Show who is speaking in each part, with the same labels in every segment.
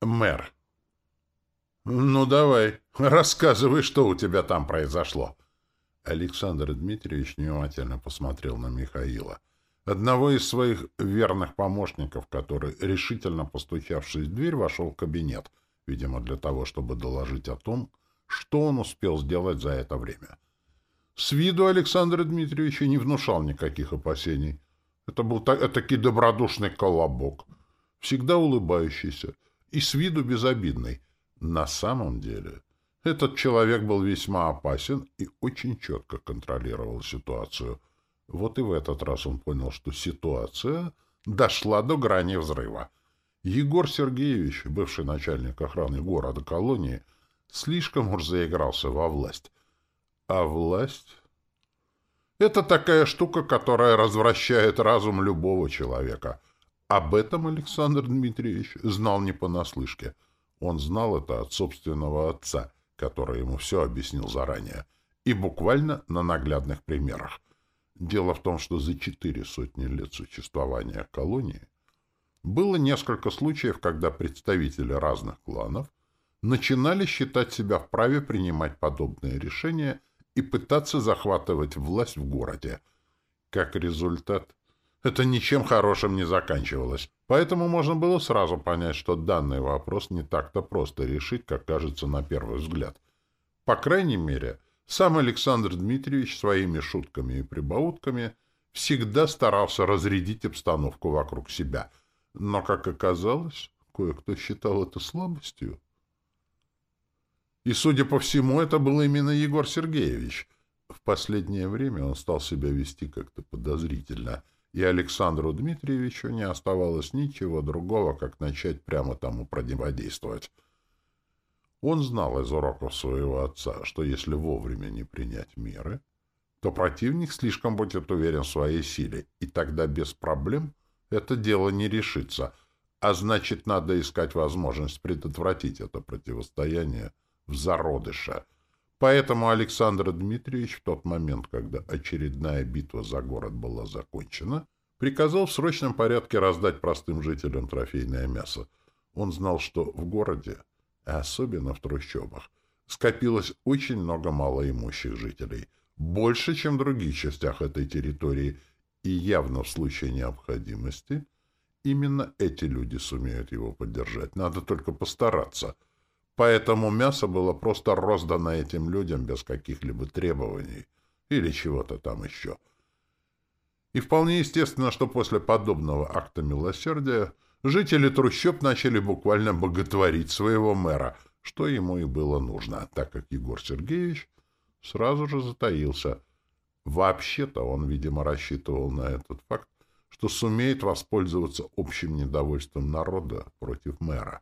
Speaker 1: Мэр. «Ну, давай, рассказывай, что у тебя там произошло». Александр Дмитриевич внимательно посмотрел на Михаила, одного из своих верных помощников, который, решительно постучавшись в дверь, вошел в кабинет, видимо, для того, чтобы доложить о том, что он успел сделать за это время. С виду Александр Дмитриевич не внушал никаких опасений. Это был таки добродушный колобок, всегда улыбающийся и с виду безобидный. На самом деле этот человек был весьма опасен и очень четко контролировал ситуацию. Вот и в этот раз он понял, что ситуация дошла до грани взрыва. Егор Сергеевич, бывший начальник охраны города-колонии, слишком уж заигрался во власть. А власть — это такая штука, которая развращает разум любого человека. Об этом Александр Дмитриевич знал не понаслышке. Он знал это от собственного отца — который ему все объяснил заранее, и буквально на наглядных примерах. Дело в том, что за четыре сотни лет существования колонии было несколько случаев, когда представители разных кланов начинали считать себя вправе принимать подобные решения и пытаться захватывать власть в городе. Как результат, это ничем хорошим не заканчивалось. Поэтому можно было сразу понять, что данный вопрос не так-то просто решить, как кажется на первый взгляд. По крайней мере, сам Александр Дмитриевич своими шутками и прибаутками всегда старался разрядить обстановку вокруг себя. Но, как оказалось, кое-кто считал это слабостью. И, судя по всему, это был именно Егор Сергеевич. В последнее время он стал себя вести как-то подозрительно — и Александру Дмитриевичу не оставалось ничего другого, как начать прямо тому противодействовать. Он знал из уроков своего отца, что если вовремя не принять меры, то противник слишком будет уверен в своей силе, и тогда без проблем это дело не решится, а значит, надо искать возможность предотвратить это противостояние в зародыше — Поэтому Александр Дмитриевич в тот момент, когда очередная битва за город была закончена, приказал в срочном порядке раздать простым жителям трофейное мясо. Он знал, что в городе, а особенно в трущобах, скопилось очень много малоимущих жителей, больше, чем в других частях этой территории, и явно в случае необходимости именно эти люди сумеют его поддержать. Надо только постараться — Поэтому мясо было просто роздано этим людям без каких-либо требований или чего-то там еще. И вполне естественно, что после подобного акта милосердия жители трущоб начали буквально боготворить своего мэра, что ему и было нужно, так как Егор Сергеевич сразу же затаился. Вообще-то он, видимо, рассчитывал на этот факт, что сумеет воспользоваться общим недовольством народа против мэра.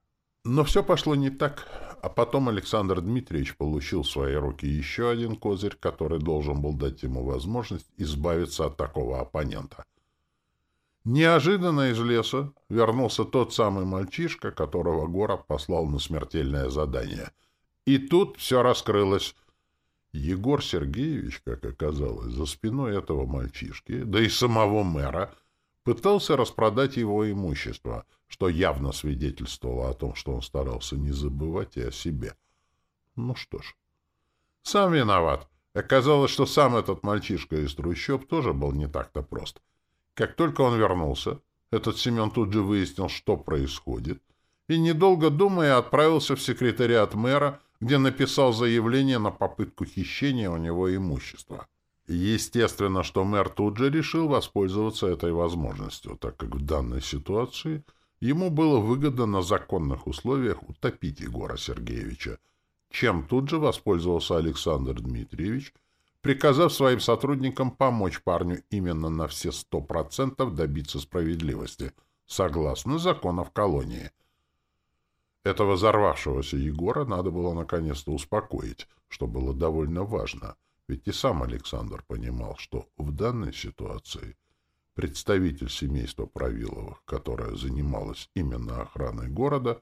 Speaker 1: Но все пошло не так, а потом Александр Дмитриевич получил в свои руки еще один козырь, который должен был дать ему возможность избавиться от такого оппонента. Неожиданно из леса вернулся тот самый мальчишка, которого город послал на смертельное задание. И тут все раскрылось. Егор Сергеевич, как оказалось, за спиной этого мальчишки, да и самого мэра — пытался распродать его имущество, что явно свидетельствовало о том, что он старался не забывать и о себе. Ну что ж, сам виноват. Оказалось, что сам этот мальчишка из трущоб тоже был не так-то прост. Как только он вернулся, этот Семен тут же выяснил, что происходит, и, недолго думая, отправился в секретариат мэра, где написал заявление на попытку хищения у него имущества. Естественно, что мэр тут же решил воспользоваться этой возможностью, так как в данной ситуации ему было выгодно на законных условиях утопить Егора Сергеевича, чем тут же воспользовался Александр Дмитриевич, приказав своим сотрудникам помочь парню именно на все сто процентов добиться справедливости, согласно законов колонии. Этого взорвавшегося Егора надо было наконец-то успокоить, что было довольно важно — ведь и сам Александр понимал, что в данной ситуации представитель семейства Правиловых, которое занималось именно охраной города,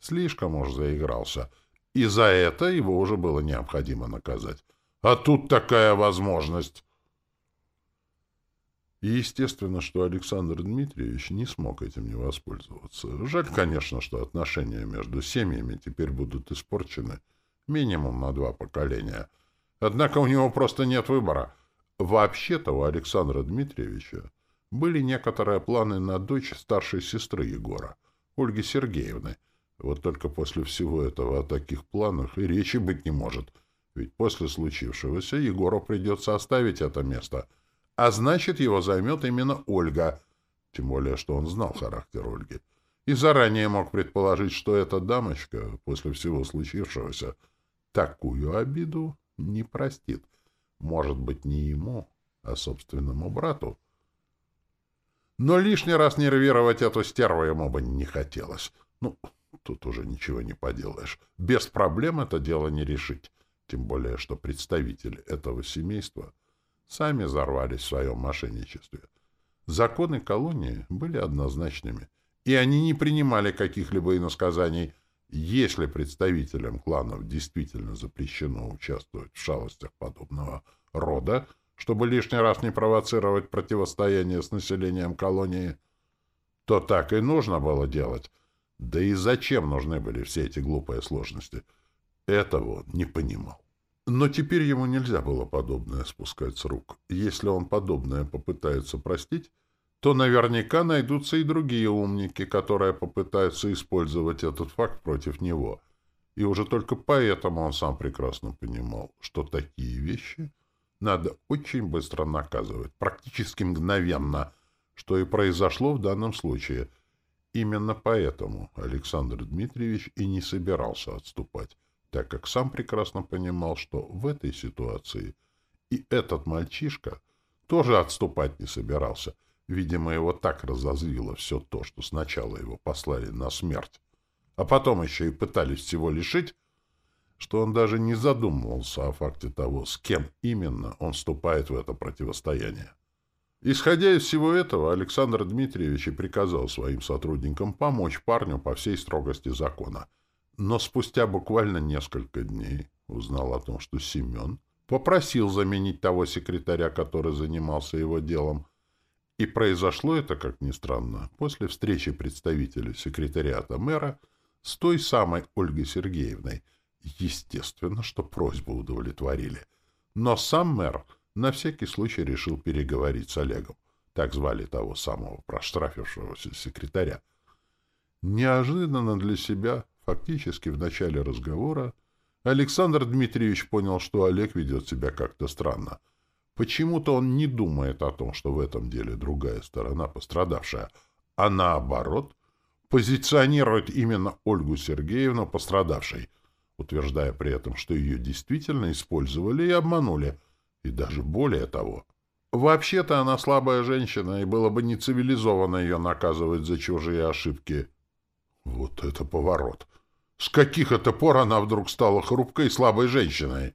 Speaker 1: слишком уж заигрался, и за это его уже было необходимо наказать. А тут такая возможность. И естественно, что Александр Дмитриевич не смог этим не воспользоваться. Жаль, конечно, что отношения между семьями теперь будут испорчены минимум на два поколения. Однако у него просто нет выбора. Вообще-то у Александра Дмитриевича были некоторые планы на дочь старшей сестры Егора, Ольги Сергеевны. Вот только после всего этого о таких планах и речи быть не может. Ведь после случившегося Егору придется оставить это место — а значит, его займет именно Ольга. Тем более, что он знал характер Ольги. И заранее мог предположить, что эта дамочка, после всего случившегося, такую обиду не простит. Может быть, не ему, а собственному брату. Но лишний раз нервировать эту стерву ему бы не хотелось. Ну, тут уже ничего не поделаешь. Без проблем это дело не решить. Тем более, что представители этого семейства — сами взорвались в своем мошенничестве. Законы колонии были однозначными, и они не принимали каких-либо иносказаний. Если представителям кланов действительно запрещено участвовать в шалостях подобного рода, чтобы лишний раз не провоцировать противостояние с населением колонии, то так и нужно было делать. Да и зачем нужны были все эти глупые сложности? Этого он не понимал. Но теперь ему нельзя было подобное спускать с рук. Если он подобное попытается простить, то наверняка найдутся и другие умники, которые попытаются использовать этот факт против него. И уже только поэтому он сам прекрасно понимал, что такие вещи надо очень быстро наказывать, практически мгновенно, что и произошло в данном случае. Именно поэтому Александр Дмитриевич и не собирался отступать так как сам прекрасно понимал, что в этой ситуации и этот мальчишка тоже отступать не собирался. Видимо, его так разозлило все то, что сначала его послали на смерть, а потом еще и пытались всего лишить, что он даже не задумывался о факте того, с кем именно он вступает в это противостояние. Исходя из всего этого, Александр Дмитриевич и приказал своим сотрудникам помочь парню по всей строгости закона — но спустя буквально несколько дней узнал о том, что Семен попросил заменить того секретаря, который занимался его делом. И произошло это, как ни странно, после встречи представителей секретариата мэра с той самой Ольгой Сергеевной. Естественно, что просьбу удовлетворили. Но сам мэр на всякий случай решил переговорить с Олегом. Так звали того самого проштрафившегося секретаря. Неожиданно для себя Фактически в начале разговора Александр Дмитриевич понял, что Олег ведет себя как-то странно. Почему-то он не думает о том, что в этом деле другая сторона пострадавшая, а наоборот позиционирует именно Ольгу Сергеевну пострадавшей, утверждая при этом, что ее действительно использовали и обманули, и даже более того. Вообще-то она слабая женщина, и было бы нецивилизованно ее наказывать за чужие ошибки. Вот это поворот! С каких это пор она вдруг стала хрупкой и слабой женщиной?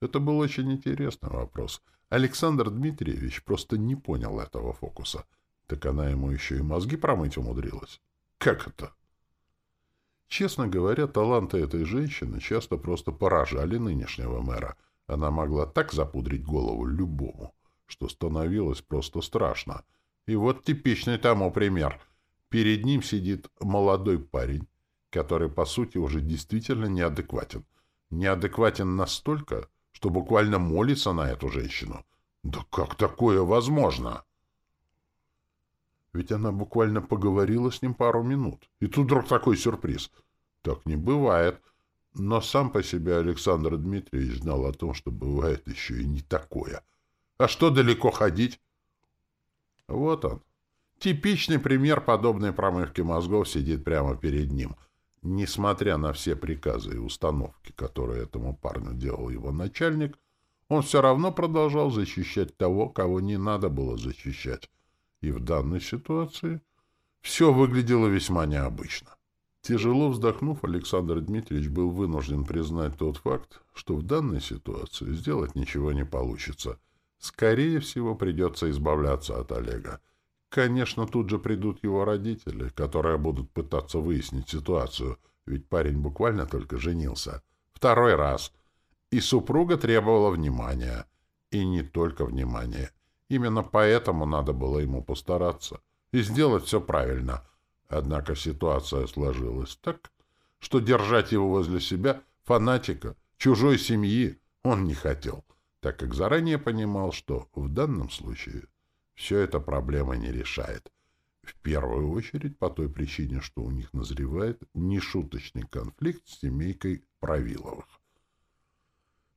Speaker 1: Это был очень интересный вопрос. Александр Дмитриевич просто не понял этого фокуса. Так она ему еще и мозги промыть умудрилась. Как это? Честно говоря, таланты этой женщины часто просто поражали нынешнего мэра. Она могла так запудрить голову любому, что становилось просто страшно. И вот типичный тому пример. Перед ним сидит молодой парень, который, по сути, уже действительно неадекватен. Неадекватен настолько, что буквально молится на эту женщину. Да как такое возможно? Ведь она буквально поговорила с ним пару минут. И тут вдруг такой сюрприз. Так не бывает. Но сам по себе Александр Дмитриевич знал о том, что бывает еще и не такое. А что далеко ходить? Вот он. Типичный пример подобной промывки мозгов сидит прямо перед ним — Несмотря на все приказы и установки, которые этому парню делал его начальник, он все равно продолжал защищать того, кого не надо было защищать. И в данной ситуации все выглядело весьма необычно. Тяжело вздохнув, Александр Дмитриевич был вынужден признать тот факт, что в данной ситуации сделать ничего не получится. Скорее всего, придется избавляться от Олега. Конечно, тут же придут его родители, которые будут пытаться выяснить ситуацию, ведь парень буквально только женился. Второй раз. И супруга требовала внимания. И не только внимания. Именно поэтому надо было ему постараться и сделать все правильно. Однако ситуация сложилась так, что держать его возле себя, фанатика, чужой семьи, он не хотел, так как заранее понимал, что в данном случае все это проблема не решает. В первую очередь по той причине, что у них назревает нешуточный конфликт с семейкой Правиловых.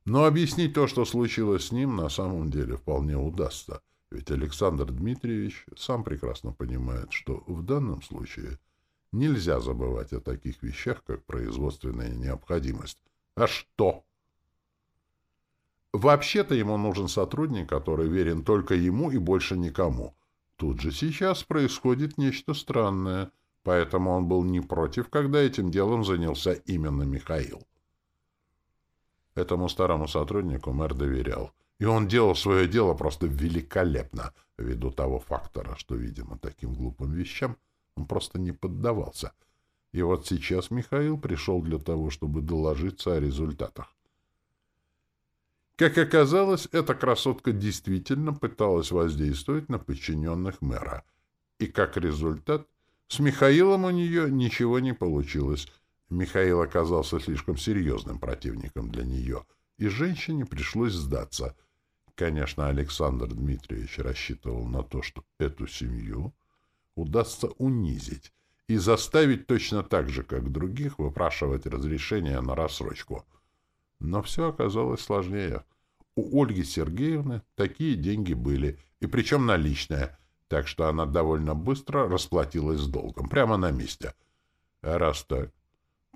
Speaker 1: Но объяснить то, что случилось с ним, на самом деле вполне удастся, ведь Александр Дмитриевич сам прекрасно понимает, что в данном случае нельзя забывать о таких вещах, как производственная необходимость. А что? Вообще-то ему нужен сотрудник, который верен только ему и больше никому. Тут же сейчас происходит нечто странное, поэтому он был не против, когда этим делом занялся именно Михаил. Этому старому сотруднику мэр доверял. И он делал свое дело просто великолепно, ввиду того фактора, что, видимо, таким глупым вещам он просто не поддавался. И вот сейчас Михаил пришел для того, чтобы доложиться о результатах. Как оказалось, эта красотка действительно пыталась воздействовать на подчиненных мэра. И как результат, с Михаилом у нее ничего не получилось. Михаил оказался слишком серьезным противником для нее, и женщине пришлось сдаться. Конечно, Александр Дмитриевич рассчитывал на то, что эту семью удастся унизить и заставить точно так же, как других, выпрашивать разрешение на рассрочку — но все оказалось сложнее. У Ольги Сергеевны такие деньги были, и причем наличные, так что она довольно быстро расплатилась с долгом, прямо на месте. А раз так,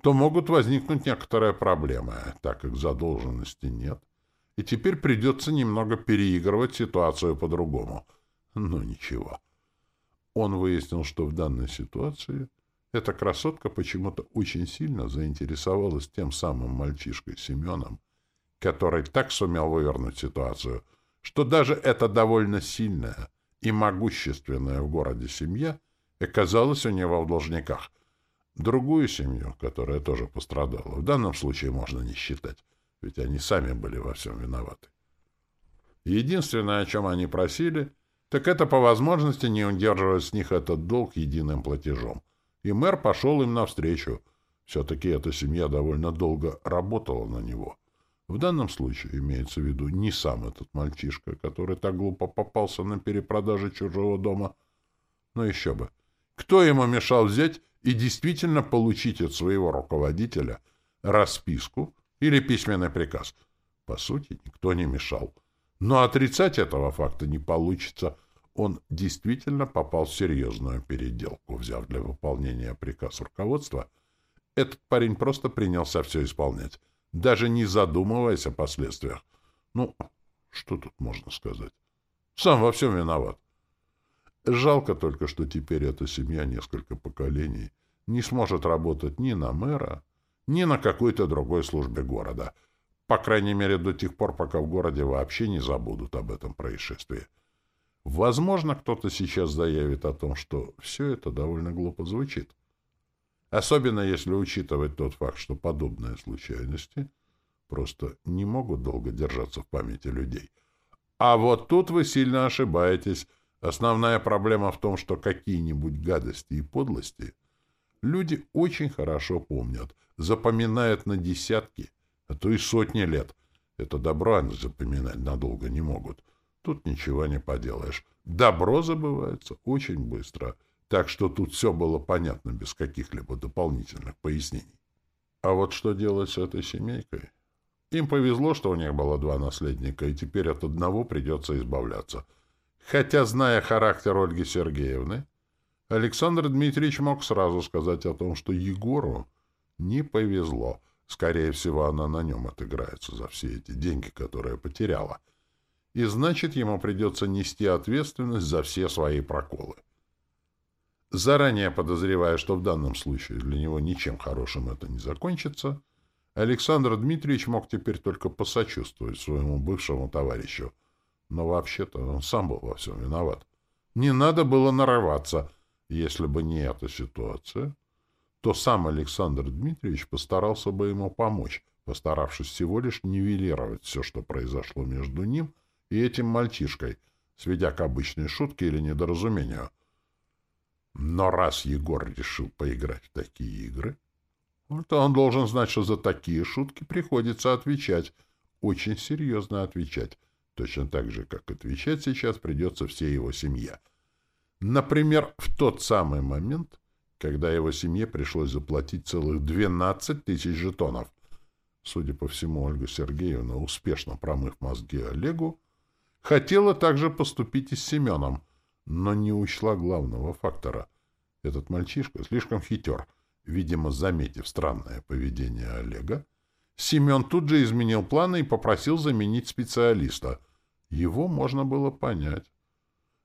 Speaker 1: то могут возникнуть некоторые проблемы, так как задолженности нет, и теперь придется немного переигрывать ситуацию по-другому. Но ничего. Он выяснил, что в данной ситуации эта красотка почему-то очень сильно заинтересовалась тем самым мальчишкой Семеном, который так сумел вывернуть ситуацию, что даже эта довольно сильная и могущественная в городе семья оказалась у него в должниках. Другую семью, которая тоже пострадала, в данном случае можно не считать, ведь они сами были во всем виноваты. Единственное, о чем они просили, так это по возможности не удерживать с них этот долг единым платежом — и мэр пошел им навстречу. Все-таки эта семья довольно долго работала на него. В данном случае имеется в виду не сам этот мальчишка, который так глупо попался на перепродаже чужого дома, но еще бы. Кто ему мешал взять и действительно получить от своего руководителя расписку или письменный приказ? По сути, никто не мешал. Но отрицать этого факта не получится – он действительно попал в серьезную переделку, взяв для выполнения приказ руководства. Этот парень просто принялся все исполнять, даже не задумываясь о последствиях. Ну, что тут можно сказать? Сам во всем виноват. Жалко только, что теперь эта семья несколько поколений не сможет работать ни на мэра, ни на какой-то другой службе города. По крайней мере, до тех пор, пока в городе вообще не забудут об этом происшествии. Возможно, кто-то сейчас заявит о том, что все это довольно глупо звучит. Особенно если учитывать тот факт, что подобные случайности просто не могут долго держаться в памяти людей. А вот тут вы сильно ошибаетесь. Основная проблема в том, что какие-нибудь гадости и подлости люди очень хорошо помнят, запоминают на десятки, а то и сотни лет. Это добро они запоминать надолго не могут. Тут ничего не поделаешь. Добро забывается очень быстро, так что тут все было понятно без каких-либо дополнительных пояснений. А вот что делать с этой семейкой? Им повезло, что у них было два наследника, и теперь от одного придется избавляться. Хотя, зная характер Ольги Сергеевны, Александр Дмитриевич мог сразу сказать о том, что Егору не повезло. Скорее всего, она на нем отыграется за все эти деньги, которые потеряла — и значит, ему придется нести ответственность за все свои проколы. Заранее подозревая, что в данном случае для него ничем хорошим это не закончится, Александр Дмитриевич мог теперь только посочувствовать своему бывшему товарищу. Но вообще-то он сам был во всем виноват. Не надо было нарываться. Если бы не эта ситуация, то сам Александр Дмитриевич постарался бы ему помочь, постаравшись всего лишь нивелировать все, что произошло между ним и этим мальчишкой, сведя к обычной шутке или недоразумению. Но раз Егор решил поиграть в такие игры, то он должен знать, что за такие шутки приходится отвечать, очень серьезно отвечать, точно так же, как отвечать сейчас придется всей его семье. Например, в тот самый момент, когда его семье пришлось заплатить целых 12 тысяч жетонов. Судя по всему, Ольга Сергеевна, успешно промыв мозги Олегу, хотела также поступить и с Семеном, но не учла главного фактора. Этот мальчишка слишком хитер. Видимо, заметив странное поведение Олега, Семен тут же изменил планы и попросил заменить специалиста. Его можно было понять.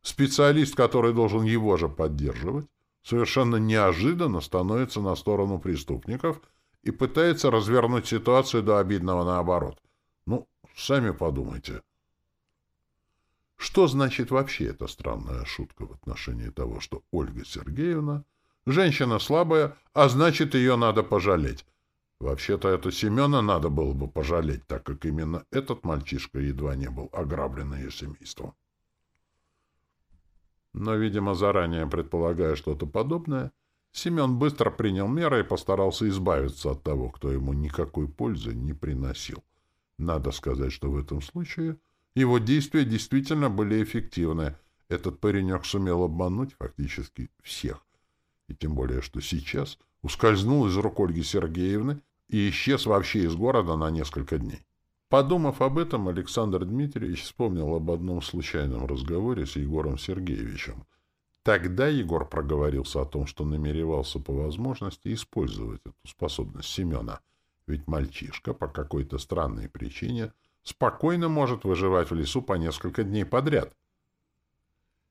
Speaker 1: Специалист, который должен его же поддерживать, совершенно неожиданно становится на сторону преступников и пытается развернуть ситуацию до обидного наоборот. Ну, сами подумайте. Что значит вообще эта странная шутка в отношении того, что Ольга Сергеевна женщина слабая, а значит, ее надо пожалеть? Вообще-то это Семена надо было бы пожалеть, так как именно этот мальчишка едва не был ограблен ее семейством. Но, видимо, заранее предполагая что-то подобное, Семен быстро принял меры и постарался избавиться от того, кто ему никакой пользы не приносил. Надо сказать, что в этом случае его действия действительно были эффективны. Этот паренек сумел обмануть фактически всех. И тем более, что сейчас ускользнул из рук Ольги Сергеевны и исчез вообще из города на несколько дней. Подумав об этом, Александр Дмитриевич вспомнил об одном случайном разговоре с Егором Сергеевичем. Тогда Егор проговорился о том, что намеревался по возможности использовать эту способность Семена, ведь мальчишка по какой-то странной причине спокойно может выживать в лесу по несколько дней подряд.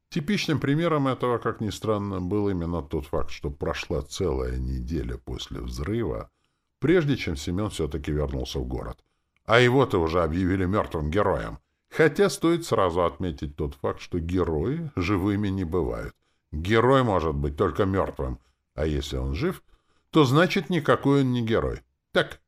Speaker 1: Типичным примером этого, как ни странно, был именно тот факт, что прошла целая неделя после взрыва, прежде чем Семен все-таки вернулся в город. А его-то уже объявили мертвым героем. Хотя стоит сразу отметить тот факт, что герои живыми не бывают. Герой может быть только мертвым. А если он жив, то значит никакой он не герой. Так,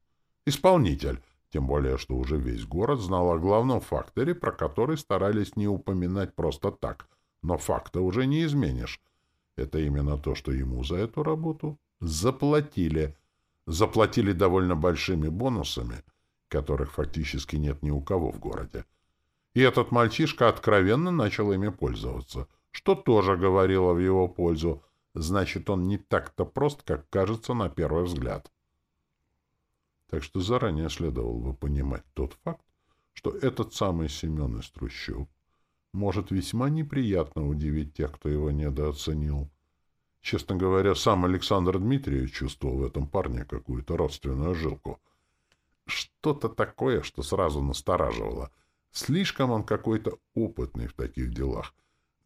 Speaker 1: исполнитель. Тем более, что уже весь город знал о главном факторе, про который старались не упоминать просто так. Но факта уже не изменишь. Это именно то, что ему за эту работу заплатили. Заплатили довольно большими бонусами — которых фактически нет ни у кого в городе. И этот мальчишка откровенно начал ими пользоваться, что тоже говорило в его пользу. Значит, он не так-то прост, как кажется на первый взгляд. Так что заранее следовало бы понимать тот факт, что этот самый Семен из трущоб может весьма неприятно удивить тех, кто его недооценил. Честно говоря, сам Александр Дмитриевич чувствовал в этом парне какую-то родственную жилку — что-то такое, что сразу настораживало. Слишком он какой-то опытный в таких делах.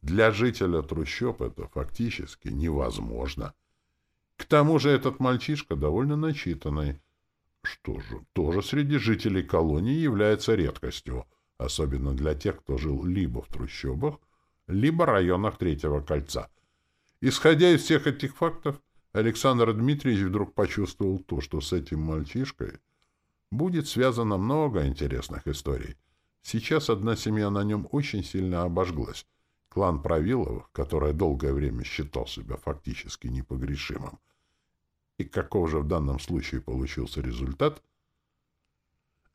Speaker 1: Для жителя трущоб это фактически невозможно. К тому же этот мальчишка довольно начитанный. Что же, тоже среди жителей колонии является редкостью, особенно для тех, кто жил либо в трущобах, либо районах Третьего кольца. Исходя из всех этих фактов, Александр Дмитриевич вдруг почувствовал то, что с этим мальчишкой будет связано много интересных историй. Сейчас одна семья на нем очень сильно обожглась. Клан Правиловых, который долгое время считал себя фактически непогрешимым. И каков же в данном случае получился результат?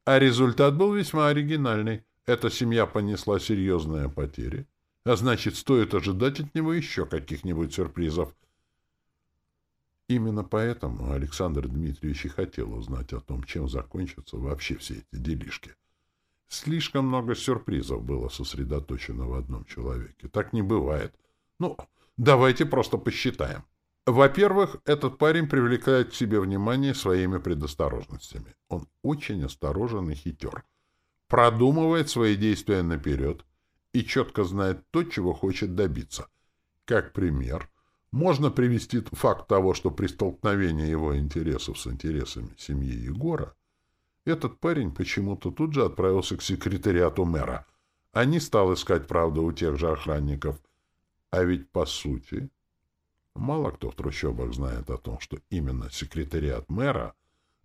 Speaker 1: А результат был весьма оригинальный. Эта семья понесла серьезные потери, а значит, стоит ожидать от него еще каких-нибудь сюрпризов — Именно поэтому Александр Дмитриевич и хотел узнать о том, чем закончатся вообще все эти делишки. Слишком много сюрпризов было сосредоточено в одном человеке. Так не бывает. Ну, давайте просто посчитаем. Во-первых, этот парень привлекает к себе внимание своими предосторожностями. Он очень осторожен и хитер. Продумывает свои действия наперед и четко знает то, чего хочет добиться. Как пример — можно привести факт того, что при столкновении его интересов с интересами семьи Егора этот парень почему-то тут же отправился к секретариату мэра, а не стал искать правду у тех же охранников. А ведь, по сути, мало кто в трущобах знает о том, что именно секретариат мэра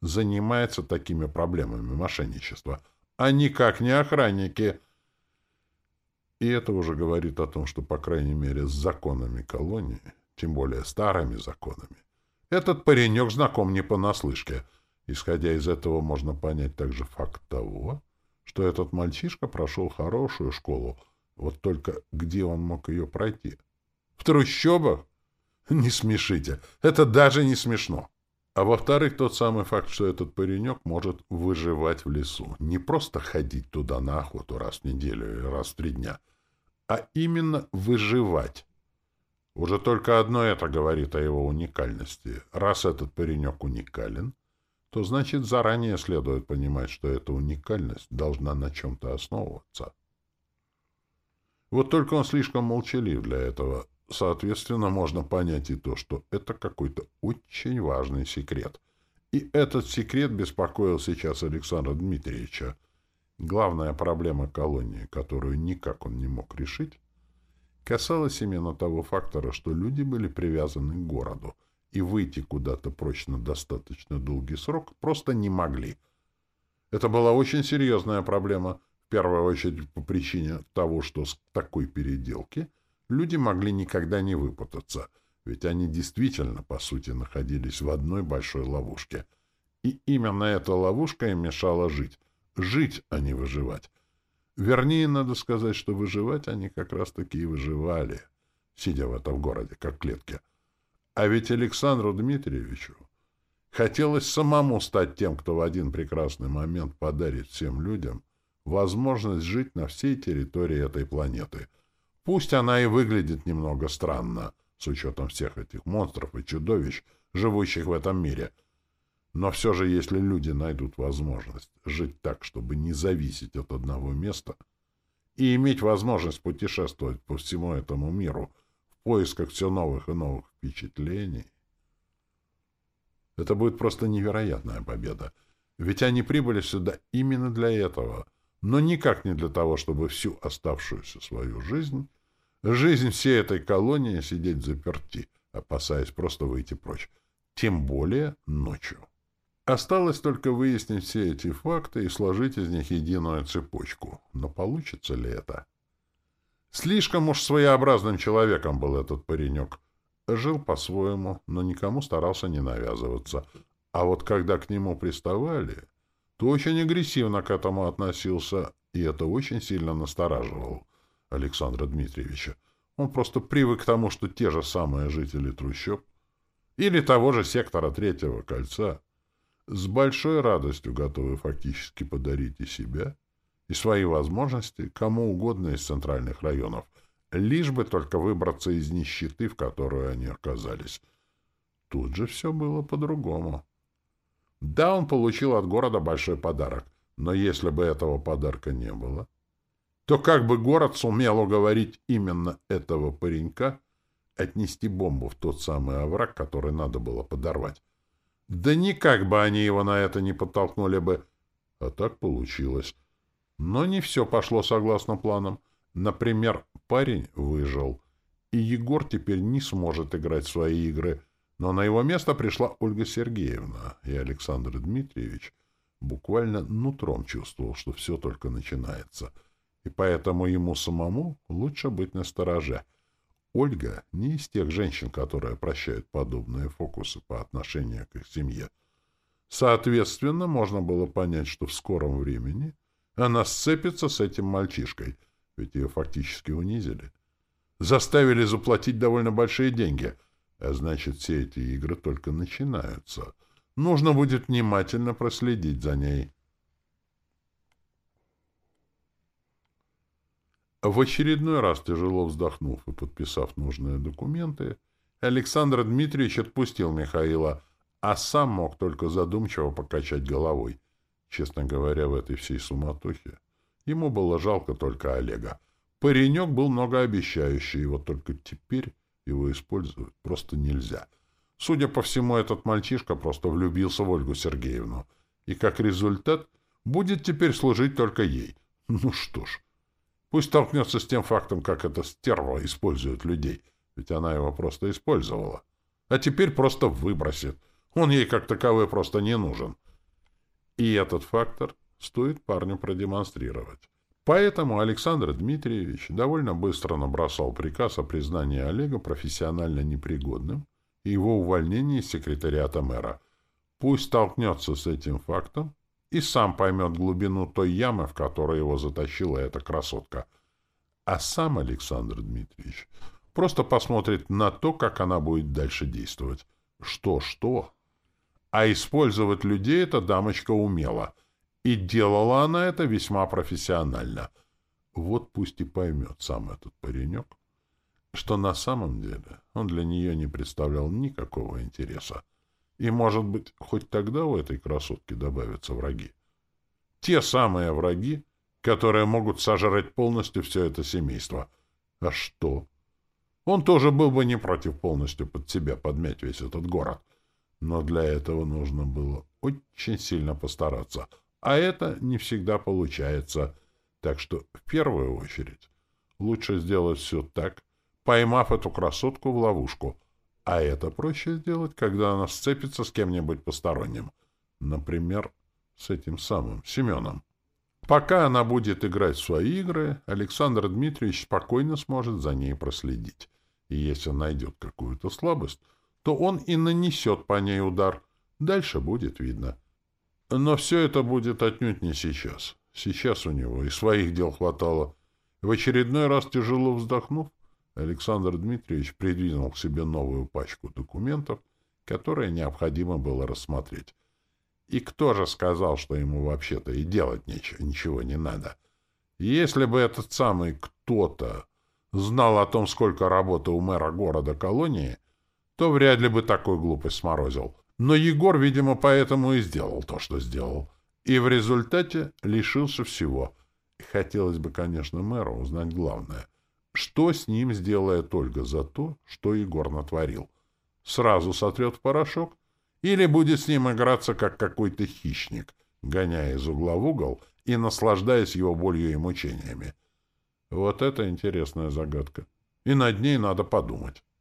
Speaker 1: занимается такими проблемами мошенничества, а никак не охранники. И это уже говорит о том, что, по крайней мере, с законами колонии, тем более старыми законами, этот паренек знаком не понаслышке. Исходя из этого, можно понять также факт того, что этот мальчишка прошел хорошую школу, вот только где он мог ее пройти? В трущобах? Не смешите, это даже не смешно. А во-вторых, тот самый факт, что этот паренек может выживать в лесу. Не просто ходить туда на охоту раз в неделю или раз в три дня, а именно выживать. Уже только одно это говорит о его уникальности. Раз этот паренек уникален, то значит заранее следует понимать, что эта уникальность должна на чем-то основываться. Вот только он слишком молчалив для этого. Соответственно, можно понять и то, что это какой-то очень важный секрет. И этот секрет беспокоил сейчас Александра Дмитриевича. Главная проблема колонии, которую никак он не мог решить, касалась именно того фактора, что люди были привязаны к городу, и выйти куда-то прочно достаточно долгий срок просто не могли. Это была очень серьезная проблема, в первую очередь по причине того, что с такой переделки люди могли никогда не выпутаться, ведь они действительно, по сути, находились в одной большой ловушке. И именно эта ловушка им мешала жить. Жить, а не выживать. Вернее, надо сказать, что выживать они как раз-таки и выживали, сидя в этом городе, как клетке. А ведь Александру Дмитриевичу хотелось самому стать тем, кто в один прекрасный момент подарит всем людям возможность жить на всей территории этой планеты. Пусть она и выглядит немного странно, с учетом всех этих монстров и чудовищ, живущих в этом мире. Но все же, если люди найдут возможность жить так, чтобы не зависеть от одного места, и иметь возможность путешествовать по всему этому миру — поисках все новых и новых впечатлений. Это будет просто невероятная победа. Ведь они прибыли сюда именно для этого, но никак не для того, чтобы всю оставшуюся свою жизнь, жизнь всей этой колонии сидеть заперти, опасаясь просто выйти прочь. Тем более ночью. Осталось только выяснить все эти факты и сложить из них единую цепочку. Но получится ли это? Слишком уж своеобразным человеком был этот паренек. Жил по-своему, но никому старался не навязываться. А вот когда к нему приставали, то очень агрессивно к этому относился, и это очень сильно настораживал Александра Дмитриевича. Он просто привык к тому, что те же самые жители трущоб или того же сектора Третьего кольца с большой радостью готовы фактически подарить и себя, и свои возможности кому угодно из центральных районов, лишь бы только выбраться из нищеты, в которую они оказались. Тут же все было по-другому. Да, он получил от города большой подарок, но если бы этого подарка не было, то как бы город сумел уговорить именно этого паренька отнести бомбу в тот самый овраг, который надо было подорвать? Да никак бы они его на это не подтолкнули бы. А так получилось. Но не все пошло согласно планам. Например, парень выжил, и Егор теперь не сможет играть в свои игры, но на его место пришла Ольга Сергеевна, и Александр Дмитриевич буквально нутром чувствовал, что все только начинается, и поэтому ему самому лучше быть настороже. Ольга не из тех женщин, которые прощают подобные фокусы по отношению к их семье. Соответственно, можно было понять, что в скором времени — она сцепится с этим мальчишкой, ведь ее фактически унизили. Заставили заплатить довольно большие деньги, а значит, все эти игры только начинаются. Нужно будет внимательно проследить за ней. В очередной раз, тяжело вздохнув и подписав нужные документы, Александр Дмитриевич отпустил Михаила, а сам мог только задумчиво покачать головой. Честно говоря, в этой всей суматохе ему было жалко только Олега. Паренек был многообещающий, и вот только теперь его использовать просто нельзя. Судя по всему, этот мальчишка просто влюбился в Ольгу Сергеевну, и как результат будет теперь служить только ей. Ну что ж, пусть столкнется с тем фактом, как эта стерва использует людей, ведь она его просто использовала. А теперь просто выбросит. Он ей как таковой просто не нужен. И этот фактор стоит парню продемонстрировать. Поэтому Александр Дмитриевич довольно быстро набросал приказ о признании Олега профессионально непригодным и его увольнении из секретариата мэра. Пусть столкнется с этим фактом и сам поймет глубину той ямы, в которую его затащила эта красотка. А сам Александр Дмитриевич просто посмотрит на то, как она будет дальше действовать. Что-что? А использовать людей эта дамочка умела. И делала она это весьма профессионально. Вот пусть и поймет сам этот паренек, что на самом деле он для нее не представлял никакого интереса. И, может быть, хоть тогда у этой красотки добавятся враги. Те самые враги, которые могут сожрать полностью все это семейство. А что? Он тоже был бы не против полностью под себя подмять весь этот город — но для этого нужно было очень сильно постараться, а это не всегда получается. Так что в первую очередь лучше сделать все так, поймав эту красотку в ловушку. А это проще сделать, когда она сцепится с кем-нибудь посторонним. Например, с этим самым Семеном. Пока она будет играть в свои игры, Александр Дмитриевич спокойно сможет за ней проследить. И если найдет какую-то слабость, то он и нанесет по ней удар. Дальше будет видно. Но все это будет отнюдь не сейчас. Сейчас у него и своих дел хватало. В очередной раз тяжело вздохнув, Александр Дмитриевич придвинул к себе новую пачку документов, которые необходимо было рассмотреть. И кто же сказал, что ему вообще-то и делать нечего, ничего не надо? Если бы этот самый кто-то знал о том, сколько работы у мэра города-колонии, то вряд ли бы такую глупость сморозил. Но Егор, видимо, поэтому и сделал то, что сделал. И в результате лишился всего. Хотелось бы, конечно, мэру узнать главное. Что с ним сделает Ольга за то, что Егор натворил? Сразу сотрет в порошок? Или будет с ним играться, как какой-то хищник, гоняя из угла в угол и наслаждаясь его болью и мучениями? Вот это интересная загадка. И над ней надо подумать.